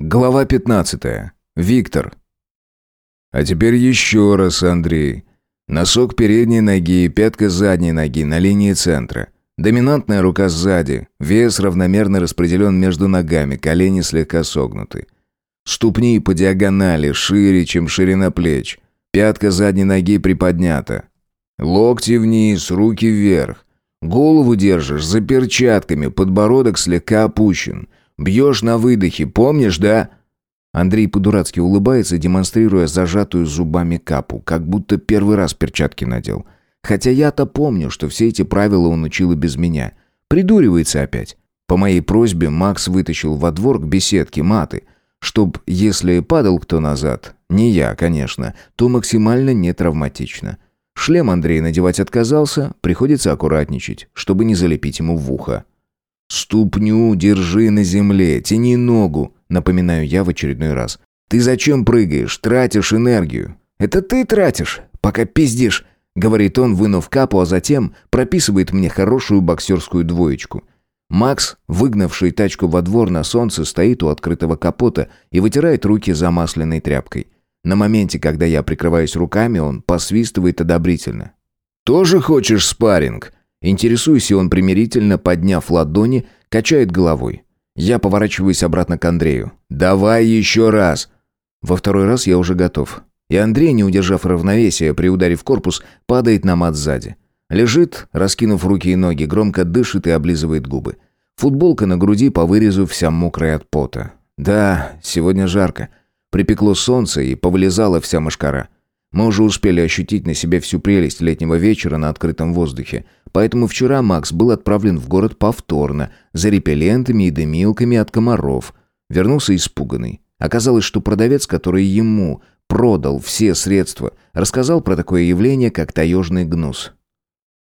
Глава 15. Виктор. А теперь еще раз, Андрей. Носок передней ноги и пятка задней ноги на линии центра. Доминантная рука сзади. Вес равномерно распределен между ногами, колени слегка согнуты. Ступни по диагонали, шире, чем ширина плеч. Пятка задней ноги приподнята. Локти вниз, руки вверх. Голову держишь за перчатками, подбородок слегка опущен. Бьешь на выдохе, помнишь, да?» Андрей по-дурацки улыбается, демонстрируя зажатую зубами капу, как будто первый раз перчатки надел. Хотя я-то помню, что все эти правила он учил и без меня. Придуривается опять. По моей просьбе Макс вытащил во двор к беседке маты, чтоб, если падал кто назад, не я, конечно, то максимально не травматично. Шлем Андрей надевать отказался, приходится аккуратничать, чтобы не залепить ему в ухо. «Ступню держи на земле, тяни ногу», напоминаю я в очередной раз. «Ты зачем прыгаешь? Тратишь энергию». «Это ты тратишь, пока пиздишь», говорит он, вынув капу, а затем прописывает мне хорошую боксерскую двоечку. Макс, выгнавший тачку во двор на солнце, стоит у открытого капота и вытирает руки замасленной тряпкой. На моменте, когда я прикрываюсь руками, он посвистывает одобрительно. «Тоже хочешь спарринг?» Интересуюсь, и он примирительно, подняв ладони, качает головой. Я поворачиваюсь обратно к Андрею. «Давай еще раз!» Во второй раз я уже готов. И Андрей, не удержав равновесия, при ударе в корпус, падает на мат сзади. Лежит, раскинув руки и ноги, громко дышит и облизывает губы. Футболка на груди по вырезу вся мокрая от пота. Да, сегодня жарко. Припекло солнце и повылезала вся мошкара. Мы уже успели ощутить на себе всю прелесть летнего вечера на открытом воздухе. Поэтому вчера Макс был отправлен в город повторно, за репеллентами и дымилками от комаров. Вернулся испуганный. Оказалось, что продавец, который ему продал все средства, рассказал про такое явление, как таежный гнус.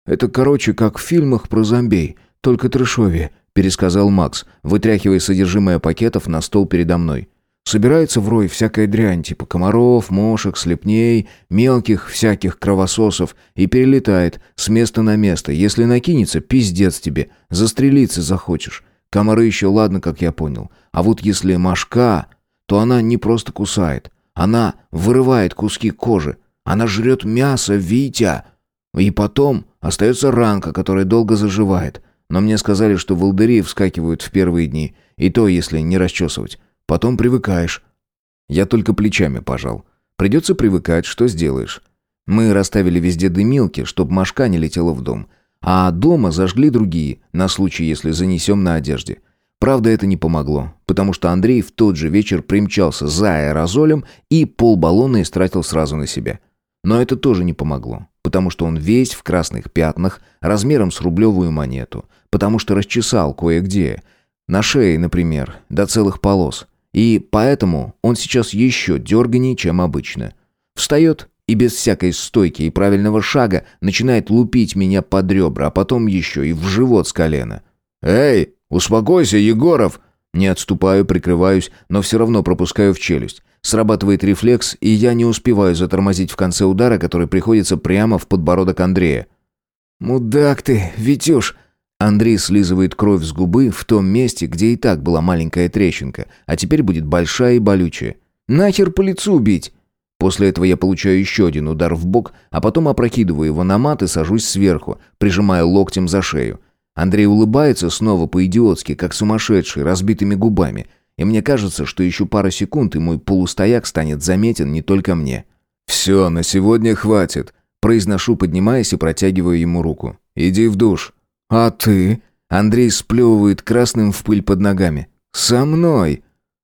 «Это, короче, как в фильмах про зомбей, только трешовее», пересказал Макс, вытряхивая содержимое пакетов на стол передо мной. Собирается в рой всякая дрянь, типа комаров, мошек, слепней, мелких всяких кровососов, и перелетает с места на место. Если накинется, пиздец тебе, застрелиться захочешь. Комары еще ладно, как я понял. А вот если мошка, то она не просто кусает. Она вырывает куски кожи. Она жрет мясо, Витя. И потом остается ранка, которая долго заживает. Но мне сказали, что волдыри вскакивают в первые дни, и то, если не расчесывать. Потом привыкаешь. Я только плечами пожал. Придется привыкать, что сделаешь. Мы расставили везде дымилки, чтоб мошка не летела в дом. А дома зажгли другие, на случай, если занесем на одежде. Правда, это не помогло, потому что Андрей в тот же вечер примчался за аэрозолем и полбаллона истратил сразу на себя. Но это тоже не помогло, потому что он весь в красных пятнах, размером с рублевую монету, потому что расчесал кое-где, на шее, например, до целых полос. И поэтому он сейчас еще дерганнее, чем обычно. Встает и без всякой стойки и правильного шага начинает лупить меня под ребра, а потом еще и в живот с колена. «Эй, успокойся, Егоров!» Не отступаю, прикрываюсь, но все равно пропускаю в челюсть. Срабатывает рефлекс, и я не успеваю затормозить в конце удара, который приходится прямо в подбородок Андрея. «Мудак ты, Витюш!» Андрей слизывает кровь с губы в том месте, где и так была маленькая трещинка, а теперь будет большая и болючая. «Нахер по лицу бить!» После этого я получаю еще один удар в бок, а потом опрокидываю его на мат и сажусь сверху, прижимая локтем за шею. Андрей улыбается снова по-идиотски, как сумасшедший, разбитыми губами. И мне кажется, что еще пара секунд, и мой полустояк станет заметен не только мне. «Все, на сегодня хватит», – произношу, поднимаясь и протягиваю ему руку. «Иди в душ». «А ты?» Андрей сплевывает красным в пыль под ногами. «Со мной?»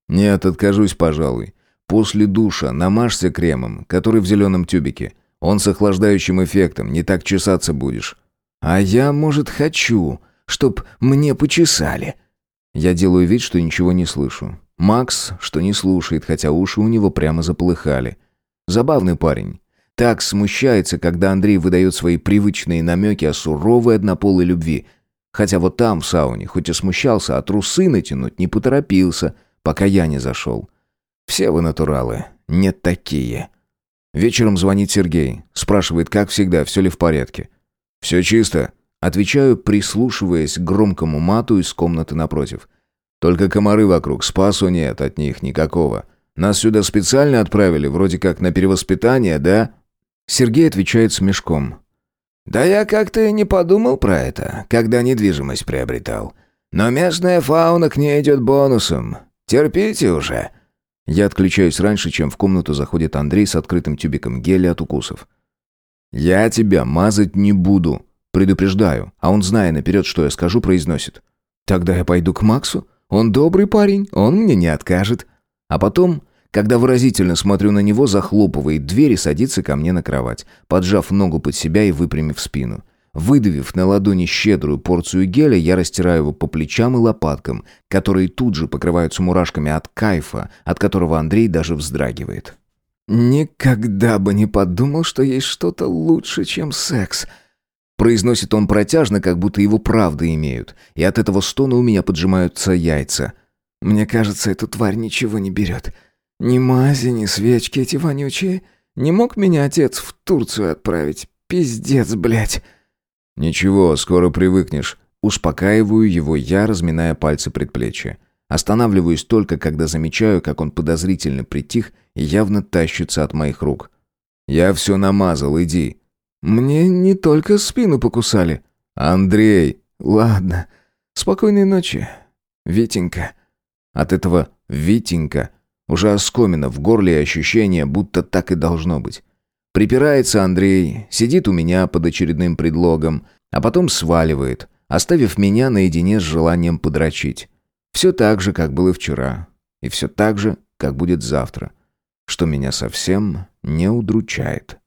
«Нет, откажусь, пожалуй. После душа намажься кремом, который в зеленом тюбике. Он с охлаждающим эффектом, не так чесаться будешь». «А я, может, хочу, чтоб мне почесали». Я делаю вид, что ничего не слышу. Макс, что не слушает, хотя уши у него прямо заполыхали. Забавный парень. Так смущается, когда Андрей выдает свои привычные намеки о суровой однополой любви. Хотя вот там, в сауне, хоть и смущался, а трусы натянуть не поторопился, пока я не зашел. Все вы натуралы, не такие. Вечером звонит Сергей, спрашивает, как всегда, все ли в порядке. «Все чисто», — отвечаю, прислушиваясь к громкому мату из комнаты напротив. Только комары вокруг, спасу нет от них никакого. Нас сюда специально отправили, вроде как на перевоспитание, да?» Сергей отвечает с мешком. «Да я как-то и не подумал про это, когда недвижимость приобретал. Но местная фауна к ней идет бонусом. Терпите уже». Я отключаюсь раньше, чем в комнату заходит Андрей с открытым тюбиком геля от укусов. «Я тебя мазать не буду», предупреждаю, а он, зная наперед, что я скажу, произносит. «Тогда я пойду к Максу. Он добрый парень, он мне не откажет». А потом, когда выразительно смотрю на него, захлопывает дверь и садится ко мне на кровать, поджав ногу под себя и выпрямив спину. Выдавив на ладони щедрую порцию геля, я растираю его по плечам и лопаткам, которые тут же покрываются мурашками от кайфа, от которого Андрей даже вздрагивает. «Никогда бы не подумал, что есть что-то лучше, чем секс», Произносит он протяжно, как будто его правда имеют, и от этого стона у меня поджимаются яйца. «Мне кажется, эта тварь ничего не берет. Ни мази, ни свечки эти вонючие. Не мог меня отец в Турцию отправить? Пиздец, блядь!» «Ничего, скоро привыкнешь». Успокаиваю его я, разминая пальцы предплечья. Останавливаюсь только, когда замечаю, как он подозрительно притих и явно тащится от моих рук. «Я все намазал, иди». «Мне не только спину покусали». «Андрей!» «Ладно. Спокойной ночи, Витенька». От этого «Витенька» уже оскомина в горле и ощущение, будто так и должно быть. Припирается Андрей, сидит у меня под очередным предлогом, а потом сваливает, оставив меня наедине с желанием подрочить. Все так же, как было вчера, и все так же, как будет завтра, что меня совсем не удручает.